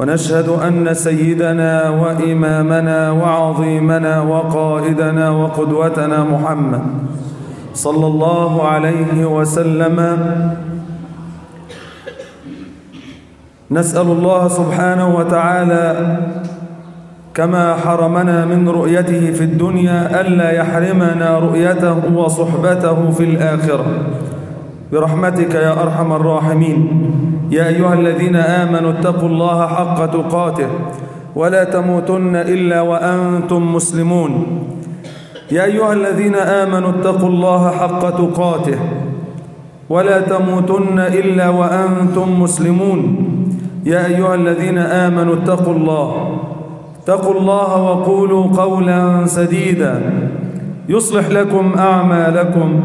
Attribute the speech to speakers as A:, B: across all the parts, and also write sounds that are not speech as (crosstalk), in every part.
A: ونشهد أن سيدنا وإمامنا وعظيمنا وقائدنا وقدوتنا محمد صلى الله عليه وسلم نسأل الله سبحانه وتعالى كما حرمنا من رؤيته في الدنيا ألا يحرمنا رؤيته وصحبته في الآخرة برحمتك يا أرحم الراحمين يا أيها الذين آمنوا اتقوا الله حق تقاته ولا تموتن إلا وأنتم مسلمون يا أيها الذين آمنوا اتقوا الله حق تقاته ولا تموتن إلا وأنتم مسلمون يا أيها الذين آمنوا اتقوا الله اتقوا الله وقولوا قولا سديدا يصلح لكم أعمالكم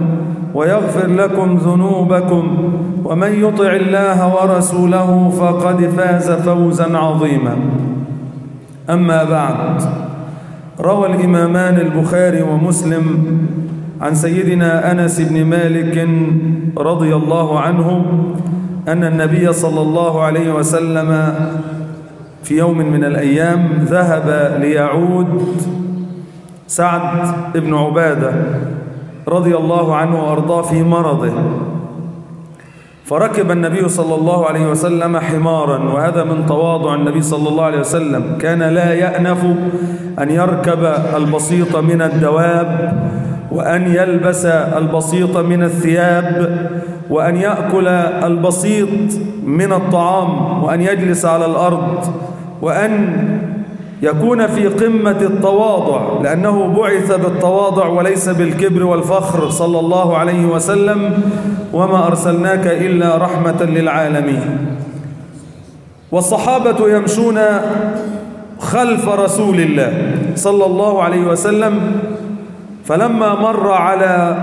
A: ويغفر لكم ذنوبكم ومن يطع الله ورسوله فقد فاز فوزا عظيما أما بعد روى الإمامان البخاري ومسلم عن سيدنا أنس بن مالك رضي الله عنه أن النبي صلى الله عليه وسلم في يوم من الأيام ذهب ليعود سعد بن عبادة رضي الله عنه وأرضاه في مرضه فركب النبي صلى الله عليه وسلم حمارا وهذا من تواضع النبي صلى الله عليه وسلم كان لا يأنف أن يركب البسيط من الدواب وأن يلبس البسيط من الثياب وأن يأكل البسيط من الطعام وأن يجلس على الأرض وأن يكون في قمة التواضع لأنه بعث بالتواضع وليس بالكبر والفخر صلى الله عليه وسلم وما أرسلناك إلا رحمة للعالمين والصحابة يمشون خلف رسول الله صلى الله عليه وسلم فلما مر على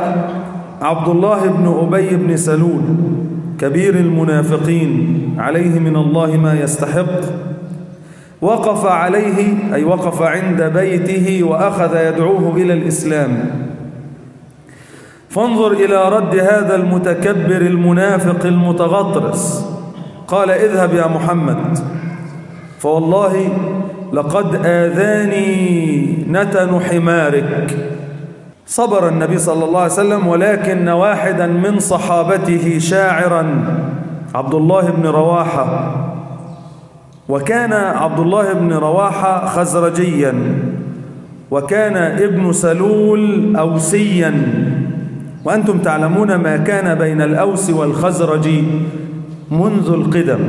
A: عبد الله بن أبي بن سلول كبير المنافقين عليه من الله ما يستحق وقف عليه أي وقف عند بيته وأخذ يدعوه إلى الإسلام فانظر إلى رد هذا المتكبر المنافق المتغطرس قال اذهب يا محمد فوالله لقد آذاني نتن حمارك صبر النبي صلى الله عليه وسلم ولكن واحدا من صحابته شاعرا عبد الله بن رواحه وكان عبد الله بن رواحة خزرجيا وكان ابن سلول أوسيا وأنتم تعلمون ما كان بين الأوس والخزرج منذ القدم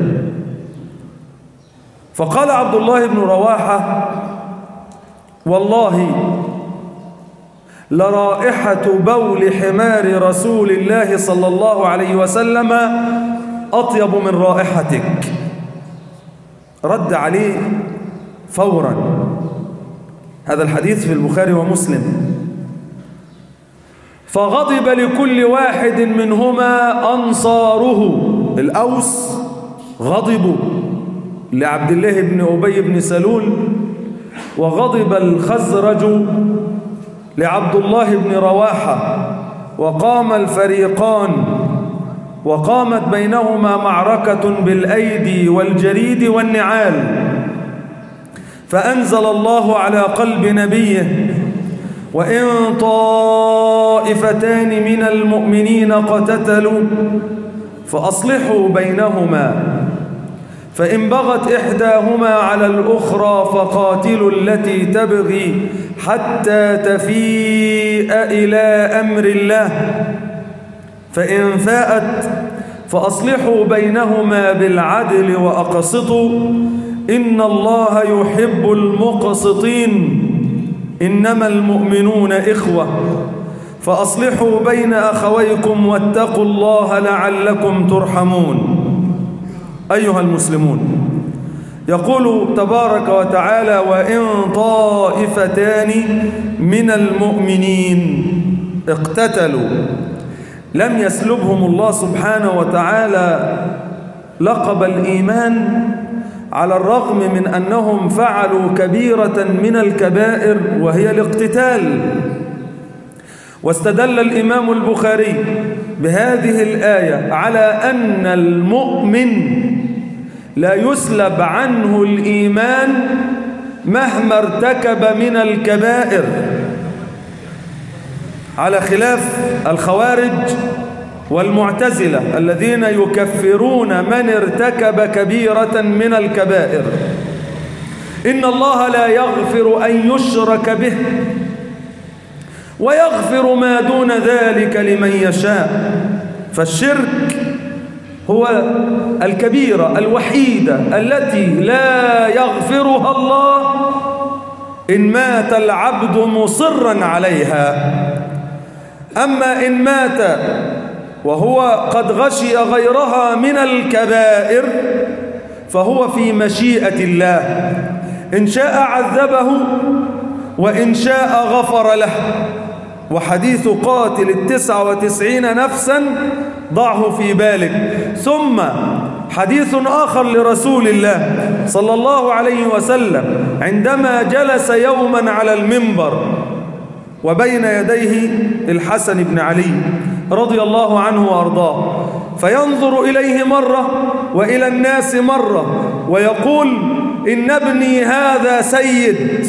A: فقال عبد الله بن رواحة والله لرائحة بول حمار رسول الله صلى الله عليه وسلم أطيب من رائحتك رد عليه فورا هذا الحديث في البخاري ومسلم فغضب لكل واحد منهما أنصاره الأوس غضبوا لعبد الله بن أبي بن سلول وغضب الخزرج لعبد الله بن رواحة وقام الفريقان وقامت بينهما معركة بالأيدي والجريد والنعال فأنزل الله على قلب نبيه وإن طائفتان من المؤمنين قتتلوا فأصلحوا بينهما فإن بغت إحداهما على الأخرى فقاتلوا التي تبغي حتى تفيء إلى أمر الله فإن فاءت فأصلحوا بينهما بالعدل وأقسطوا إن الله يحب المقسطين إنما المؤمنون إخوة فأصلحوا بين أخويكم واتقوا الله لعلكم ترحمون أيها المسلمون يقول تبارك وتعالى وإن طائفتان من المؤمنين اقتتلوا لم يسلبهم الله سبحانه وتعالى لقب الإيمان على الرغم من أنهم فعلوا كبيرة من الكبائر وهي الاقتتال واستدل الإمام البخاري بهذه الآية على أن المؤمن لا يسلب عنه الإيمان مهما ارتكب من الكبائر على خلاف الخوارج والمعتزلة الذين يكفرون من ارتكب كبيرة من الكبائر إن الله لا يغفر أن يشرك به ويغفر ما دون ذلك لمن يشاء فالشرك هو الكبيرة الوحيدة التي لا يغفرها الله إن مات العبد مصرا عليها أما إن مات وهو قد غشي غيرها من الكبائر فهو في مشيئة الله إن شاء عذبه وإن شاء غفر له وحديث قاتل التسعة وتسعين نفسا ضعه في بالك ثم حديث آخر لرسول الله صلى الله عليه وسلم عندما جلس يوما على المنبر وبين يديه الحسن بن علي رضي الله عنه وأرضاه فينظر إليه مرة وإلى الناس مرة ويقول إن ابني هذا سيد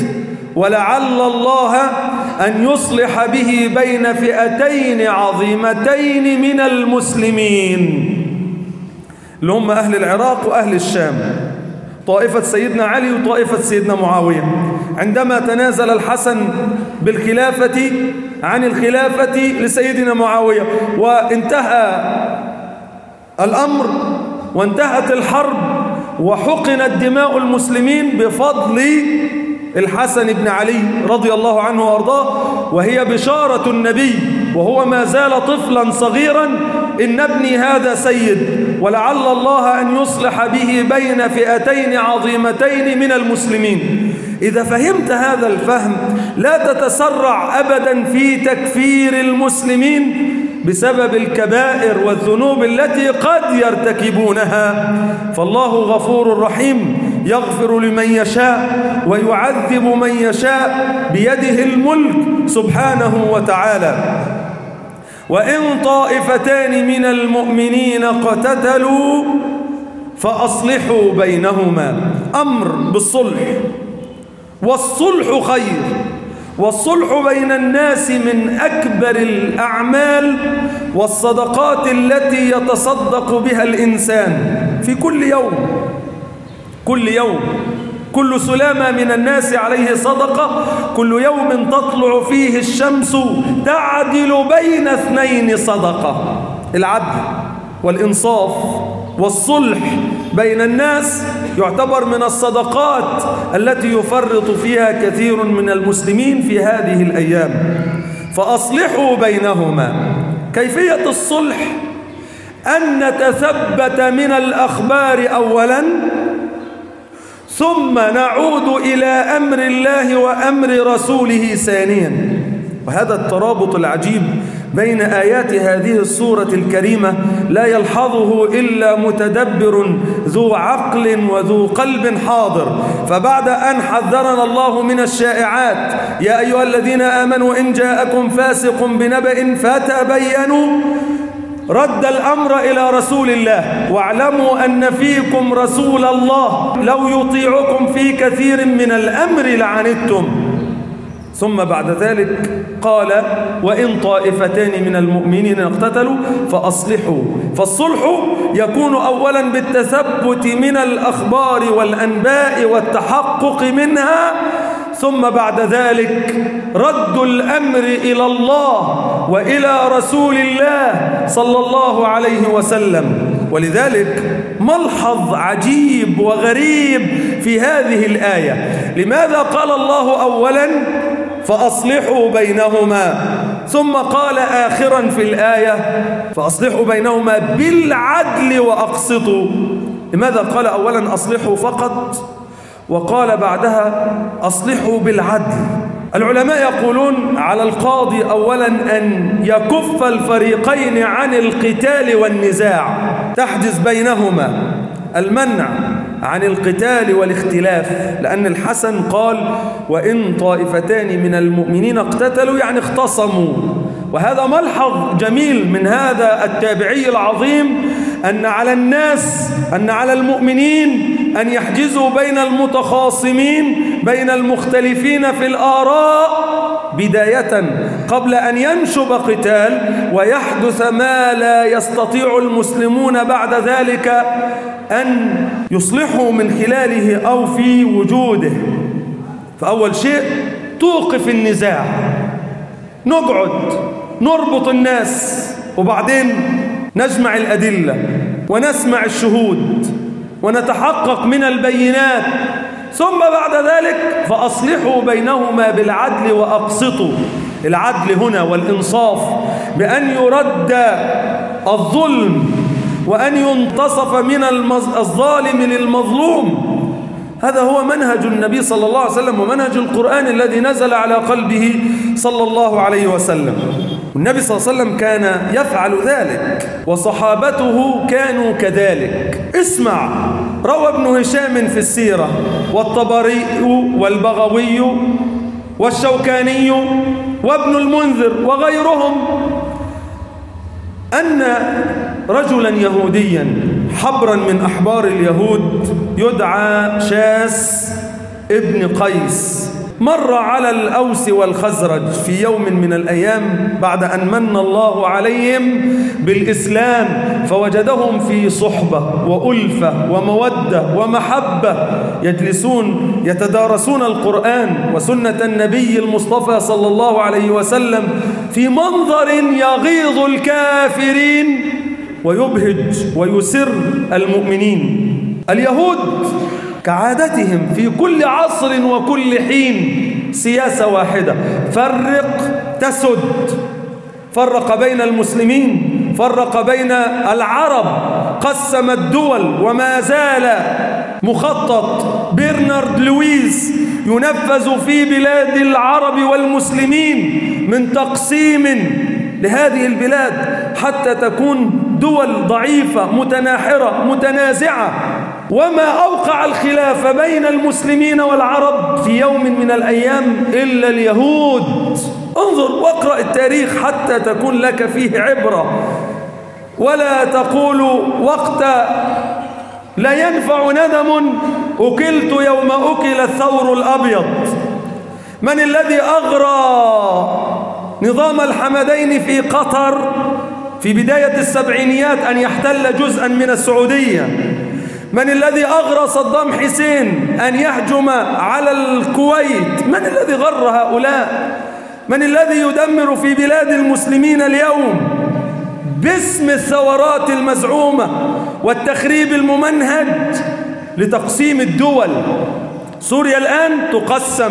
A: ولعل الله أن يصلح به بين فئتين عظيمتين من المسلمين لهم أهل العراق وأهل الشام طائفة سيدنا علي وطائفة سيدنا معاوية عندما تنازل الحسن بالخلافة عن الخلافة لسيدنا معاوية وانتهى الأمر وانتهت الحرب وحقنت دماء المسلمين بفضل الحسن بن علي رضي الله عنه وارضاه وهي بشارة النبي وهو ما زال طفلا صغيرا إن ابني هذا سيد ولعل الله أن يصلح به بين فئتين عظيمتين من المسلمين إذا فهمت هذا الفهم لا تتسرع أبدا في تكفير المسلمين بسبب الكبائر والذنوب التي قد يرتكبونها فالله غفور رحيم يغفر لمن يشاء ويعذب من يشاء بيده الملك سبحانه وتعالى وإن طائفتان من المؤمنين قتتلوا فأصلحوا بينهما أمر بالصلح والصلح خير والصلح بين الناس من أكبر الأعمال والصدقات التي يتصدق بها الإنسان في كل يوم كل يوم كل سلامة من الناس عليه صدقة كل يوم تطلع فيه الشمس تعدل بين اثنين صدقة العدل والإنصاف والصلح بين الناس يعتبر من الصدقات التي يفرط فيها كثير من المسلمين في هذه الأيام فأصلحوا بينهما كيفية الصلح أن نتثبت من الأخبار أولا ثم نعود إلى أمر الله وأمر رسوله ثانيا وهذا الترابط العجيب بين آيات هذه الصورة الكريمة لا يلحظه إلا متدبر ذو عقل وذو قلب حاضر فبعد أن حذرنا الله من الشائعات يا أيها الذين آمنوا إن جاءكم فاسق بنبأ فتبينوا رد الأمر إلى رسول الله واعلموا أن فيكم رسول الله لو يطيعكم في كثير من الأمر لعنتم ثم بعد ذلك قال وإن طائفتان من المؤمنين اقتتلوا فأصلحوا فالصلح يكون أولا بالتثبت من الأخبار والأنباء والتحقق منها ثم بعد ذلك رد الأمر إلى الله وإلى رسول الله صلى الله عليه وسلم ولذلك ملحظ عجيب وغريب في هذه الآية لماذا قال الله أولاً فأصلحوا بينهما ثم قال آخرا في الآية فأصلحوا بينهما بالعدل وأقسطوا لماذا قال أولا أصلحوا فقط وقال بعدها أصلحوا بالعدل العلماء يقولون على القاضي أولا أن يكف الفريقين عن القتال والنزاع تحدث بينهما المنع عن القتال والاختلاف لأن الحسن قال وإن طائفتان من المؤمنين اقتتلوا يعني اختصموا وهذا ملحظ جميل من هذا التابعي العظيم أن على الناس أن على المؤمنين أن يحجزوا بين المتخاصمين بين المختلفين في الآراء بداية قبل أن ينشب قتال ويحدث ما لا يستطيع المسلمون بعد ذلك أن يصلحه من خلاله أو في وجوده فأول شيء توقف النزاع نقعد نربط الناس وبعدين نجمع الأدلة ونسمع الشهود ونتحقق من البينات ثم بعد ذلك فأصلحوا بينهما بالعدل وأقسطوا العدل هنا والإنصاف بأن يرد الظلم وأن ينتصف من الظالم للمظلوم هذا هو منهج النبي صلى الله عليه وسلم ومنهج القرآن الذي نزل على قلبه صلى الله عليه وسلم والنبي صلى الله عليه وسلم كان يفعل ذلك وصحابته كانوا كذلك اسمع روى ابن هشام في السيرة والطبري والبغوي والشوكاني وابن المنذر وغيرهم أن رجلا يهوديا حبرا من أحبار اليهود يدعى شاس ابن قيس مر على الأوس والخزرج في يوم من الأيام بعد أن من الله عليهم بالإسلام فوجدهم في صحبة وألفة ومودة ومحبة يجلسون يتدارسون القرآن وسنة النبي المصطفى صلى الله عليه وسلم في منظر يغيظ الكافرين ويبهج ويسر المؤمنين اليهود كعادتهم في كل عصر وكل حين سياسة واحدة فرق تسد فرق بين المسلمين فرق بين العرب قسم الدول وما زال مخطط برنارد لويس ينفذ في بلاد العرب والمسلمين من تقسيم لهذه البلاد حتى تكون دول ضعيفة متناحرة متنازعة وما أوقع الخلاف بين المسلمين والعرب في يوم من الأيام إلا اليهود انظر واقرأ التاريخ حتى تكون لك فيه عبرة ولا تقول وقت لا ينفع ندم أكلت يوم أكل الثور الأبيض من الذي أغرى نظام الحمدين في قطر في بداية السبعينيات أن يحتل جزءا من السعودية من الذي أغرى صدام حسين أن يهجم على الكويت من الذي غر هؤلاء من الذي يدمر في بلاد المسلمين اليوم باسم الثورات المزعومة والتخريب الممنهج لتقسيم الدول سوريا الآن تقسم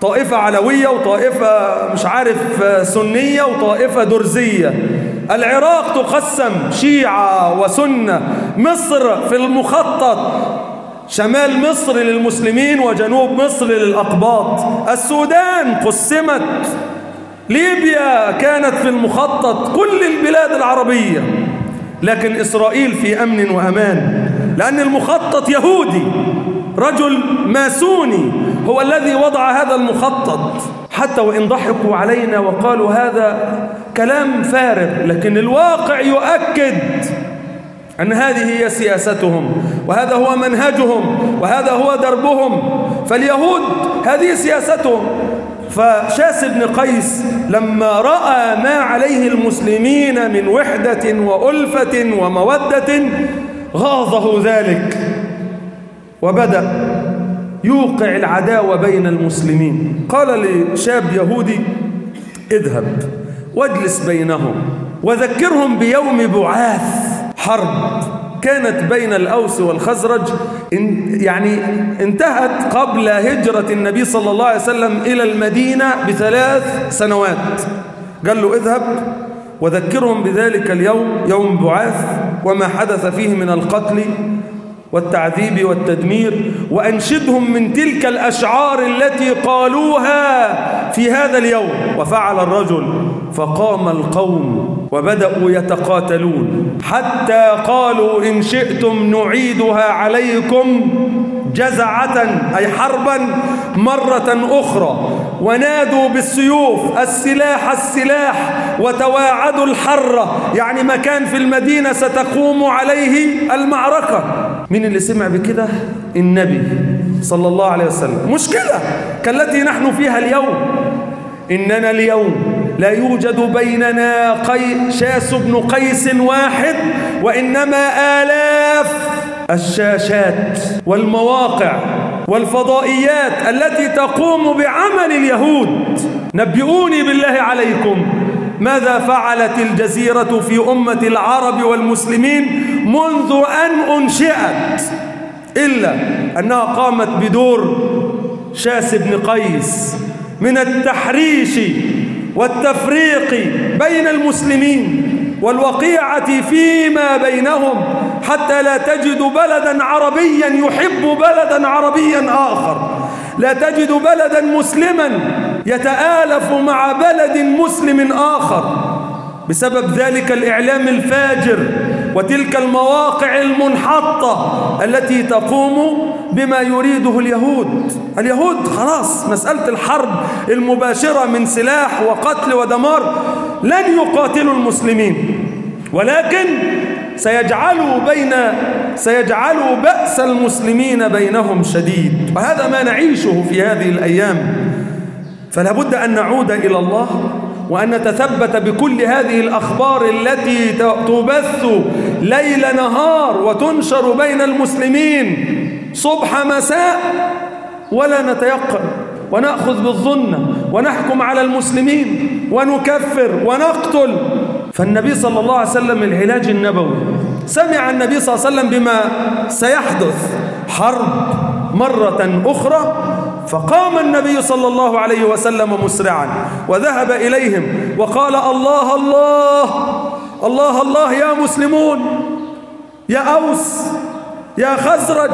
A: طائفة علوية وطائفة مش عارف سنية وطائفة درزية العراق تقسم شيعة وسنة مصر في المخطط شمال مصر للمسلمين وجنوب مصر للأقباط السودان قسمت ليبيا كانت في المخطط كل البلاد العربية لكن إسرائيل في أمن وأمان لأن المخطط يهودي رجل ماسوني هو الذي وضع هذا المخطط حتى وإن ضحكوا علينا وقالوا هذا كلام فارغ لكن الواقع يؤكد أن هذه هي سياستهم وهذا هو منهجهم وهذا هو دربهم فاليهود هذه سياستهم فشاس بن قيس لما رأى ما عليه المسلمين من وحدة وألفة ومودة غاضه ذلك وبدأ يوقع العداوة بين المسلمين قال لشاب يهودي اذهب واجلس بينهم وذكرهم بيوم بعاث حرب كانت بين الأوس والخزرج يعني انتهت قبل هجرة النبي صلى الله عليه وسلم إلى المدينة بثلاث سنوات قال له اذهب وذكرهم بذلك اليوم يوم بعاث وما حدث فيه من القتل والتعذيب والتدمير وأنشدهم من تلك الأشعار التي قالوها في هذا اليوم وفعل الرجل فقام القوم وبدأوا يتقاتلون حتى قالوا إن شئتم نعيدها عليكم جزعة أي حربا مرة أخرى ونادوا بالسيوف السلاح السلاح وتواعدوا الحرة يعني مكان في المدينة ستقوم عليه المعركة مين اللي سمع بكده النبي صلى الله عليه وسلم مشكلة كالتي نحن فيها اليوم إننا اليوم لا يوجد بيننا قي... شاس بن قيس واحد وإنما آلاف الشاشات والمواقع والفضائيات التي تقوم بعمل اليهود نبئوني بالله عليكم ماذا فعلت الجزيرة في أمة العرب والمسلمين منذ أن أنشئت إلا أنها قامت بدور شاس بن قيس من التحريش والتفريق بين المسلمين والوقيعة فيما بينهم حتى لا تجد بلدا عربيا يحب بلدا عربيا آخر لا تجد بلدا مسلما يتآلف مع بلد مسلم آخر بسبب ذلك الإعلام الفاجر وتلك المواقع المنحطة التي تقوم بما يريده اليهود اليهود خلاص مسألة الحرب المباشرة من سلاح وقتل ودمار لن يقاتلوا المسلمين ولكن سيجعلوا بين سيجعلوا بأس المسلمين بينهم شديد وهذا ما نعيشه في هذه الأيام فلا بد أن نعود إلى الله وأن نتثبت بكل هذه الأخبار التي تبث ليل نهار وتنشر بين المسلمين صبح مساء ولا نتيقن ونأخذ بالظنة ونحكم على المسلمين ونكفر ونقتل فالنبي صلى الله عليه وسلم العلاج النبوي سمع النبي صلى الله عليه وسلم بما سيحدث حرب مرة أخرى فقام النبي صلى الله عليه وسلم مسرعا وذهب إليهم وقال الله الله الله الله يا مسلمون يا أوس يا خزرج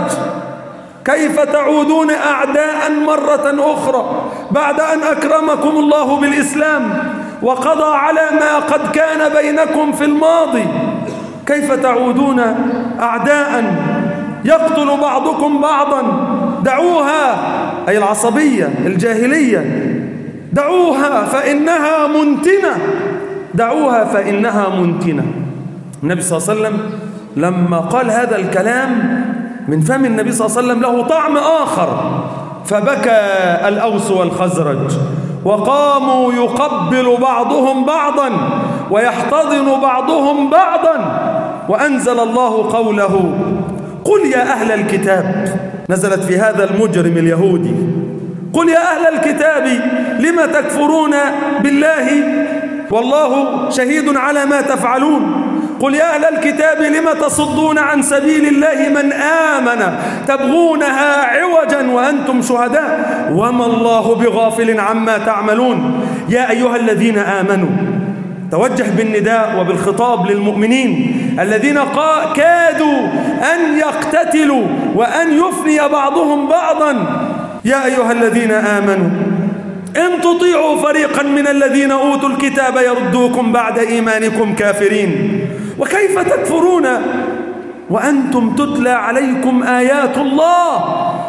A: كيف تعودون أعداء مرة أخرى بعد أن أكرمكم الله بالإسلام وقضى على ما قد كان بينكم في الماضي كيف تعودون أعداء يقتل بعضكم بعضا دعوها أي العصبية الجاهلية دعوها فإنها منتنة دعوها فإنها منتنة النبي صلى الله عليه وسلم لما قال هذا الكلام من فم النبي صلى الله عليه وسلم له طعم آخر فبكى الأوس والخزرج وقاموا يقبل بعضهم بعضا ويحتضن بعضهم بعضا وأنزل الله قوله قل يا أهل الكتاب نزلت في هذا المجرم اليهودي قل يا أهل الكتاب لما تكفرون بالله والله شهيد على ما تفعلون قل يا أهل الكتاب لما تصدون عن سبيل الله من آمن تبغونها عوجا وأنتم شهداء وما الله بغافل عما تعملون يا أيها الذين آمنوا توجه بالنداء وبالخطاب للمؤمنين الذين كادوا أن يقتتلوا وأن يفني بعضهم بعضا يا أيها الذين آمنوا إن تطيعوا فريقا من الذين أوتوا الكتاب يردوكم بعد إيمانكم كافرين وكيف تكفرون وأنتم تتلى عليكم آيات الله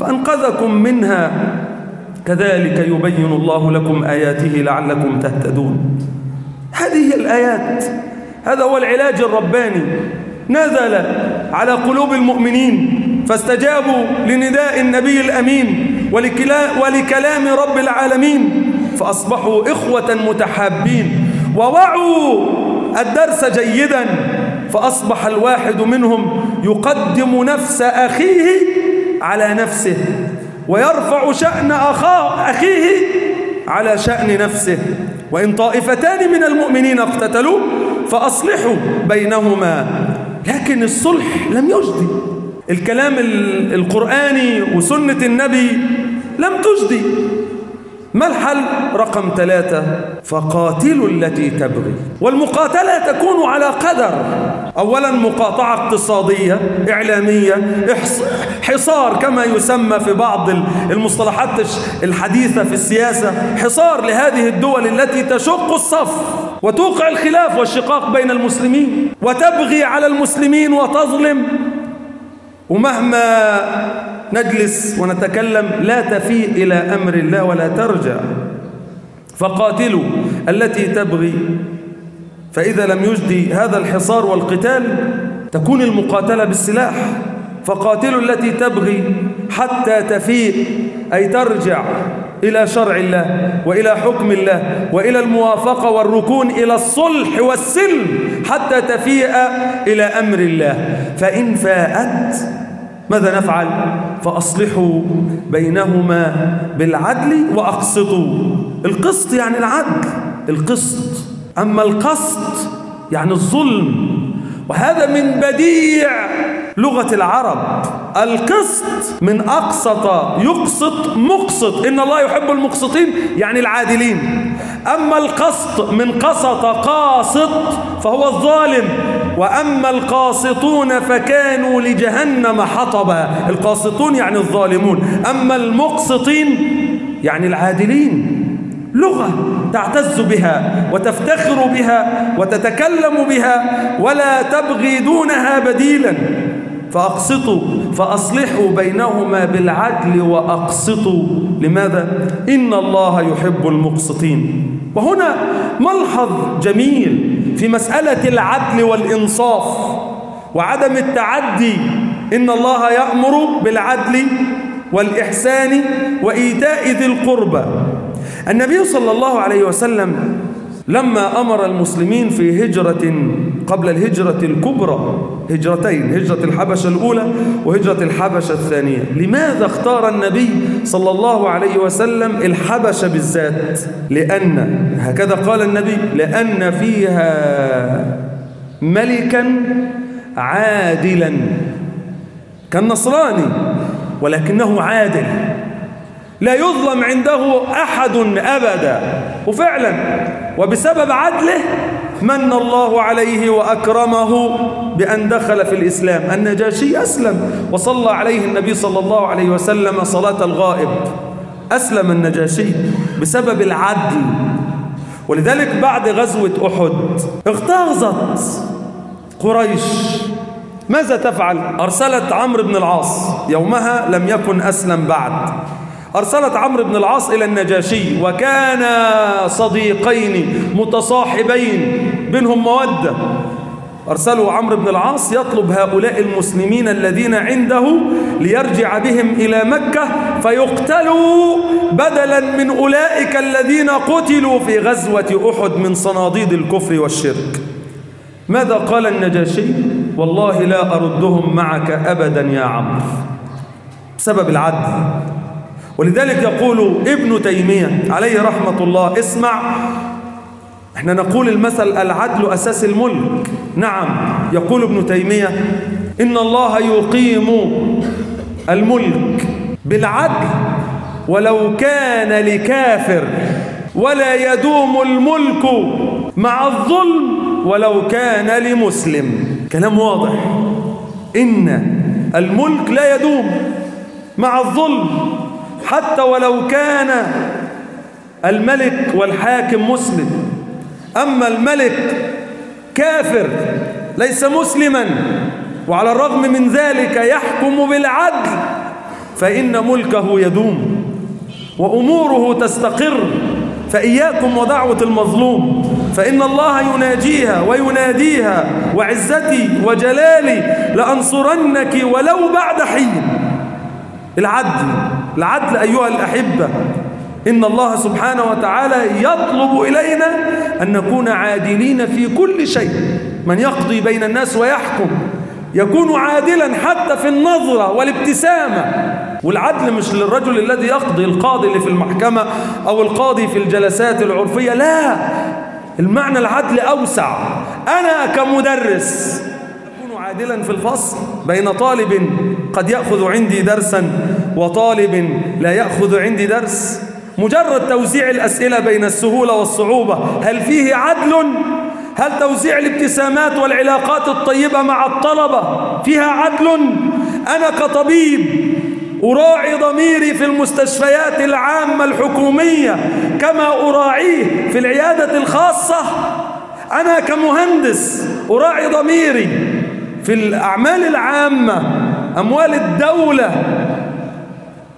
A: فأنقذكم منها كذلك يبين الله لكم آياته لعلكم تهتدون هذه الآيات هذا هو العلاج الرباني نزل على قلوب المؤمنين فاستجابوا لنداء النبي الأمين ولكلام رب العالمين فأصبحوا إخوة متحابين ووعوا الدرس جيدا فأصبح الواحد منهم يقدم نفس أخيه على نفسه ويرفع شأن أخاه أخيه على شأن نفسه وإن طائفتان من المؤمنين اقتتلوا فأصلحوا بينهما لكن الصلح لم يجدي الكلام القرآني وسنة النبي لم تجدي ما الحل رقم ثلاثة فقاتلوا التي تبغي والمقاتلة تكون على قدر أولا مقاطعة اقتصادية إعلامية حصار كما يسمى في بعض المصطلحات الحديثة في السياسة حصار لهذه الدول التي تشق الصف وتوقع الخلاف والشقاق بين المسلمين وتبغي على المسلمين وتظلم ومهما نجلس ونتكلم لا تفيء إلى أمر الله ولا ترجع فقاتلوا التي تبغي فإذا لم يجدي هذا الحصار والقتال تكون المقاتلة بالسلاح فقاتلوا التي تبغي حتى تفيء أي ترجع إلى شرع الله وإلى حكم الله وإلى الموافقة والركون إلى الصلح والسلم حتى تفيء إلى أمر الله فإن فاءت ماذا نفعل فأصلحوا بينهما بالعدل وأقسطوا القسط يعني العدل القسط أما القسط يعني الظلم وهذا من بديع لغة العرب القسط من أقسط يقسط مقسط إن الله يحب المقسطين يعني العادلين أما القسط من قسط قاسط فهو الظالم وأما القاسطون فكانوا لجهنم حطبا القاسطون يعني الظالمون أما المقسطين يعني العادلين لغة تعتز بها وتفتخر بها وتتكلم بها ولا تبغي دونها بديلا فأقسطوا فأصلحوا بينهما بالعدل وأقسطوا لماذا؟ إن الله يحب المقسطين وهنا ملحظ جميل في مسألة العدل والإنصاف وعدم التعدي إن الله يأمر بالعدل والإحسان وإيتاء ذي القربى النبي صلى الله عليه وسلم لما أمر المسلمين في هجرة قبل الهجرة الكبرى هجرتين هجرة الحبشة الأولى وهجرة الحبشة الثانية لماذا اختار النبي صلى الله عليه وسلم الحبشة بالذات لأن هكذا قال النبي لأن فيها ملكا عادلا كان نصراني ولكنه عادل لا يظلم عنده أحد أبدا وفعلا وبسبب عدله من الله عليه وأكرمه بأن دخل في الإسلام النجاشي أسلم وصلى عليه النبي صلى الله عليه وسلم صلاة الغائب أسلم النجاشي بسبب العدل ولذلك بعد غزوة أحد اغتاظت قريش ماذا تفعل؟ أرسلت عمرو بن العاص يومها لم يكن أسلم بعد أرسلت عمرو بن العاص إلى النجاشي وكان صديقين متصاحبين بينهم مودة أرسله عمرو بن العاص يطلب هؤلاء المسلمين الذين عنده ليرجع بهم إلى مكة فيقتلوا بدلا من أولئك الذين قتلوا في غزوة أحد من صناديد الكفر والشرك ماذا قال النجاشي والله لا أردهم معك أبدا يا عمرو بسبب العدل ولذلك يقول ابن تيمية عليه رحمة الله اسمع احنا نقول المثل العدل أساس الملك نعم يقول ابن تيمية إن الله يقيم الملك بالعدل ولو كان لكافر ولا يدوم الملك مع الظلم ولو كان لمسلم كلام واضح إن الملك لا يدوم مع الظلم حتى ولو كان الملك والحاكم مسلم أما الملك كافر ليس مسلما وعلى الرغم من ذلك يحكم بالعدل فإن ملكه يدوم وأموره تستقر فإياكم ودعوة المظلوم فإن الله يناجيها ويناديها وعزتي وجلالي لأنصرنك ولو بعد حين العدل العدل أيها الأحبة إن الله سبحانه وتعالى يطلب إلينا أن نكون عادلين في كل شيء من يقضي بين الناس ويحكم يكون عادلا حتى في النظرة والابتسامة والعدل مش للرجل الذي يقضي القاضي اللي في المحكمة أو القاضي في الجلسات العرفية لا المعنى العدل أوسع أنا كمدرس أكون عادلا في الفصل بين طالب قد يأخذ عندي درسا وطالب لا يأخذ عندي درس مجرد توزيع الأسئلة بين السهولة والصعوبة هل فيه عدل؟ هل توزيع الابتسامات والعلاقات الطيبة مع الطلبة فيها عدل؟ أنا كطبيب أراعي ضميري في المستشفيات العامة الحكومية كما أراعيه في العيادة الخاصة أنا كمهندس أراعي ضميري في الأعمال العامة أموال الدولة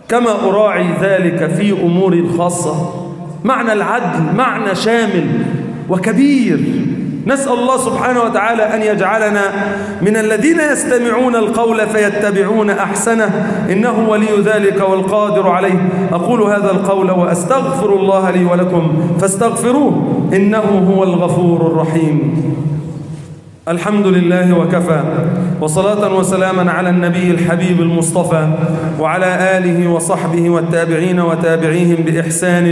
A: كما أراعي ذلك في أموري الخاصة معنى العدل معنى شامل وكبير نسأل الله سبحانه وتعالى أن يجعلنا من الذين يستمعون القول فيتبعون أحسنه إنه ولي ذلك والقادر عليه أقول هذا القول وأستغفر الله لي ولكم فاستغفروه إنه هو الغفور الرحيم الحمد لله وكفى وصلاة وسلاما على النبي الحبيب المصطفى وعلى آله وصحبه والتابعين وتابعيهم بإحسان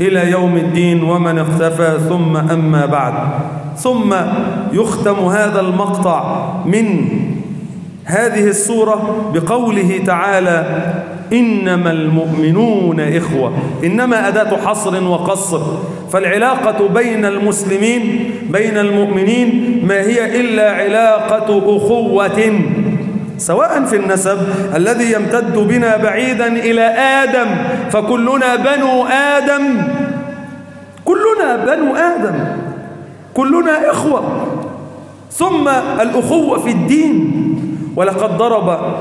A: إلى يوم الدين ومن اختفى ثم أما بعد ثم يختم هذا المقطع من هذه السورة بقوله تعالى إنما المؤمنون إخوة إنما أداة حصر وقصر فالعلاقة بين المسلمين بين المؤمنين ما هي إلا علاقة أخوة سواء في النسب الذي يمتد بنا بعيدا إلى آدم فكلنا بنو آدم كلنا بنو آدم كلنا إخوة ثم الأخوة في الدين ولقد ضرب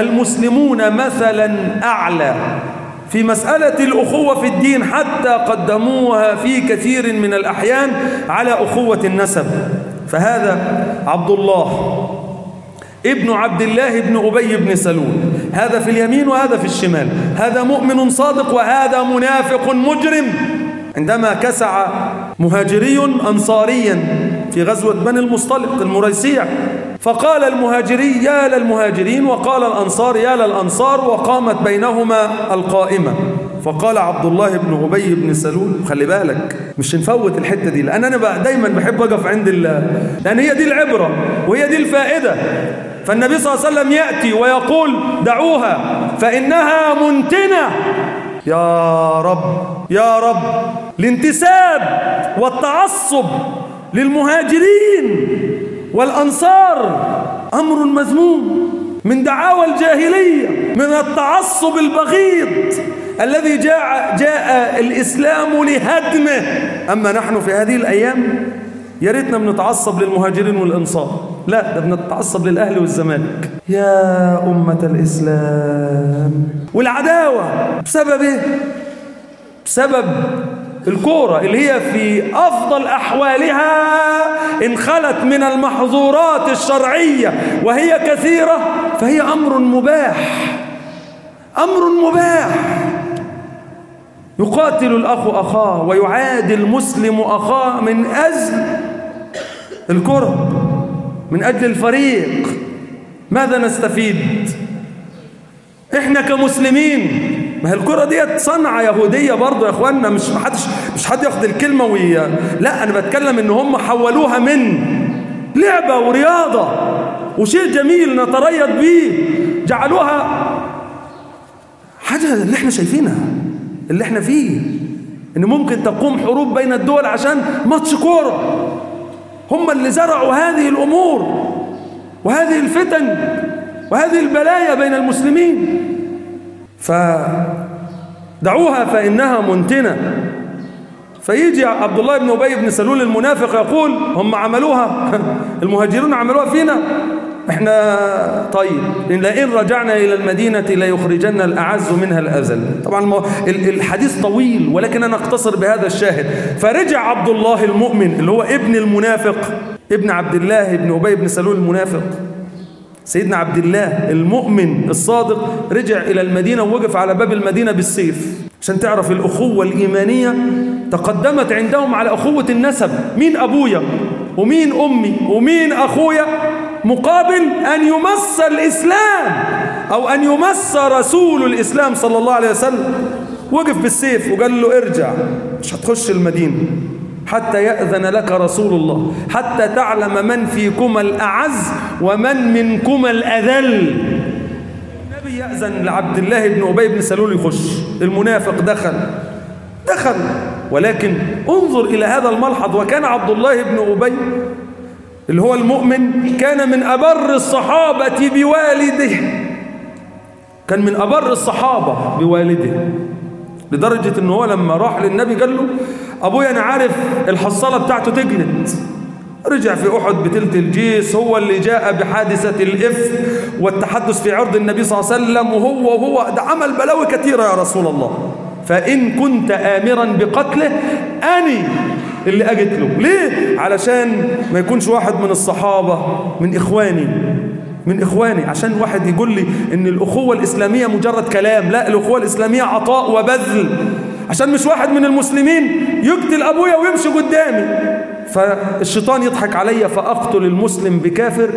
A: المسلمون مثلا أعلى في مسألة الأخوة في الدين حتى قدموها في كثير من الأحيان على أخوة النسب فهذا عبد الله ابن عبد الله بن أبي بن سلول هذا في اليمين وهذا في الشمال هذا مؤمن صادق وهذا منافق مجرم عندما كسع مهاجري أنصاريا في غزوة بني المصطلق المريسيع فقال المهاجري يا للمهاجرين وقال الأنصار يا للأنصار وقامت بينهما القائمة فقال عبد الله بن عبي بن سلول خلي بالك مش نفوت الحتة دي لأن أنا دايما بحب أقف عند الله لأن هي دي العبرة وهي دي الفائدة فالنبي صلى الله عليه وسلم يأتي ويقول دعوها فإنها منتنة يا رب يا رب الانتساب والتعصب للمهاجرين والأنصار أمر مذموم من دعاوى الجاهلية من التعصب البغيض الذي جاء, جاء الإسلام لهدمه أما نحن في هذه الأيام يا ريتنا بنتعصب للمهاجرين والأنصار لا ده بنتعصب للأهل والزمالك يا أمة الإسلام والعداوة بسبب إيه؟ بسبب الكورة اللي هي في أفضل أحوالها انخلت من المحظورات الشرعية وهي كثيرة فهي أمر مباح أمر مباح يقاتل الأخ أخاه ويعادي المسلم أخاه من أجل الكرب من أجل الفريق ماذا نستفيد؟ إحنا كمسلمين ما هي الكرة ديت صنعة يهودية برضو يا اخواننا مش محدش مش حد ياخد الكلمة ويا لا انا بتكلم ان هم حولوها من لعبة ورياضة وشيء جميل نتريض بيه جعلوها حاجة اللي احنا شايفينها اللي احنا فيه ان ممكن تقوم حروب بين الدول عشان ماتش كورة هم اللي زرعوا هذه الامور وهذه الفتن وهذه البلايا بين المسلمين فدعوها فإنها منتنة فيجي عبد الله بن أبي بن سلول المنافق يقول هم عملوها (laughs) المهاجرون عملوها فينا احنا طيب إن لئن رجعنا إلى المدينة ليخرجن الأعز منها الأزل طبعا الحديث طويل ولكن أنا اقتصر بهذا الشاهد فرجع عبد الله المؤمن اللي هو ابن المنافق ابن عبد الله بن أبي بن سلول المنافق سيدنا عبد الله المؤمن الصادق رجع إلى المدينة ووقف على باب المدينة بالسيف عشان تعرف الأخوة الإيمانية تقدمت عندهم على أخوة النسب مين أبويا ومين أمي ومين أخويا مقابل أن يمس الإسلام أو أن يمس رسول الإسلام صلى الله عليه وسلم وقف بالسيف وقال له ارجع مش هتخش المدينة حتى يأذن لك رسول الله حتى تعلم من فيكما الأعز ومن منكما الأذل النبي يأذن لعبد الله بن أبي بن سلول يخش المنافق دخل دخل ولكن انظر إلى هذا الملحظ وكان عبد الله بن أبي اللي هو المؤمن كان من أبر الصحابة بوالده كان من أبر الصحابة بوالده لدرجة ان هو لما راح للنبي قال له ابويا انا عارف الحصاله بتاعته تجنت رجع في احد بتلت الجيس هو اللي جاء بحادثه الاف والتحدث في عرض النبي صلى الله عليه وسلم وهو وهو ده عمل بلاوي كثيره يا رسول الله فان كنت امرا بقتله اني اللي اقتله ليه علشان ما يكونش واحد من الصحابه من اخواني من إخواني عشان واحد يقول لي إن الأخوة الإسلامية مجرد كلام لا الأخوة الإسلامية عطاء وبذل عشان مش واحد من المسلمين يقتل أبويا ويمشي قدامي فالشيطان يضحك علي فأقتل المسلم بكافر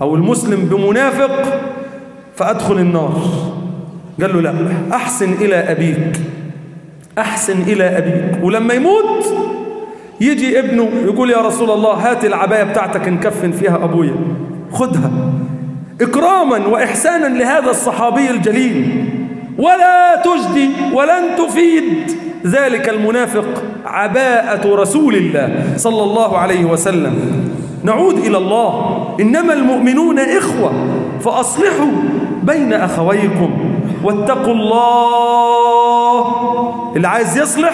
A: أو المسلم بمنافق فأدخل النار قال له لا أحسن إلى أبيك أحسن إلى أبيك ولما يموت يجي ابنه يقول يا رسول الله هات العباية بتاعتك نكفن فيها أبويا خدها إكراما وإحسانا لهذا الصحابي الجليل ولا تجدي ولن تفيد ذلك المنافق عباءة رسول الله صلى الله عليه وسلم نعود إلى الله إنما المؤمنون إخوة فأصلحوا بين أخويكم واتقوا الله اللي عايز يصلح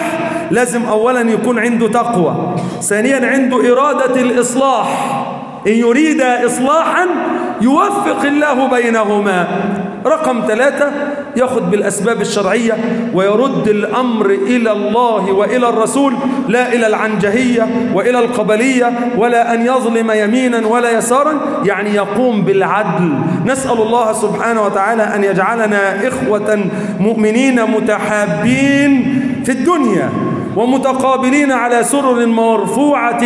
A: لازم أولا يكون عنده تقوى ثانيا عنده إرادة الإصلاح إن يريد إصلاحا يوفق الله بينهما رقم ثلاثة يأخذ بالأسباب الشرعية ويرد الأمر إلى الله وإلى الرسول لا إلى العنجهية وإلى القبلية ولا أن يظلم يمينا ولا يسارا يعني يقوم بالعدل نسأل الله سبحانه وتعالى أن يجعلنا إخوة مؤمنين متحابين في الدنيا ومتقابلين على سرر مرفوعة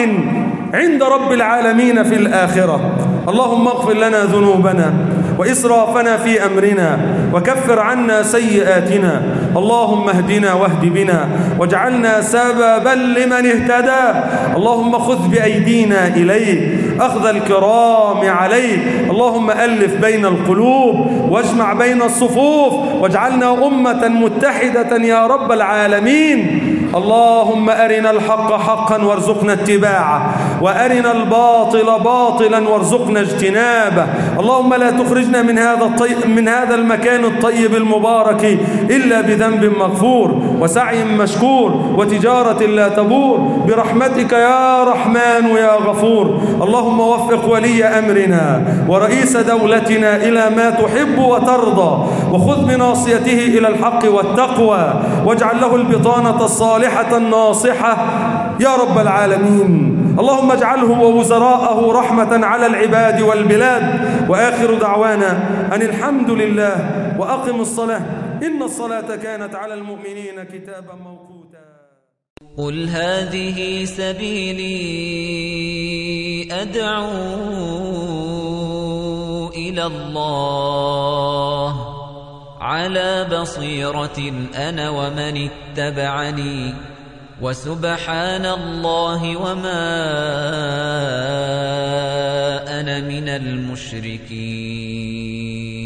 A: عند رب العالمين في الآخرة اللهم اغفر لنا ذنوبنا وإسرافنا في أمرنا وكفر عنا سيئاتنا اللهم اهدنا واهد بنا واجعلنا سببا لمن اهتدى اللهم خذ بأيدينا إليه أخذ الكرام عليه اللهم ألف بين القلوب واجمع بين الصفوف واجعلنا أمة متحدة يا رب العالمين اللهم أرنا الحق حقا وارزقنا اتباعه وأرنا الباطل باطلا وارزقنا اجتنابه اللهم لا تخرجنا من هذا, الطي... من هذا المكان الطيب المبارك إلا بذنب مغفور وسعي مشكور وتجارة لا تبور برحمتك يا رحمن يا غفور اللهم وفق ولي أمرنا ورئيس دولتنا إلى ما تحب وترضى وخذ بناصيته إلى الحق والتقوى واجعل له البطانة الصالحة الناصحة يا رب العالمين اللهم اجعله ووزراءه رحمة على العباد والبلاد وآخر دعوانا أن الحمد لله وأقم الصلاة إن الصلاة كانت على المؤمنين كتابا موقوتا قل هذه سبيلي أدعو إلى الله على بصيرة أنا ومن اتبعني وسبحان الله وما أنا من المشركين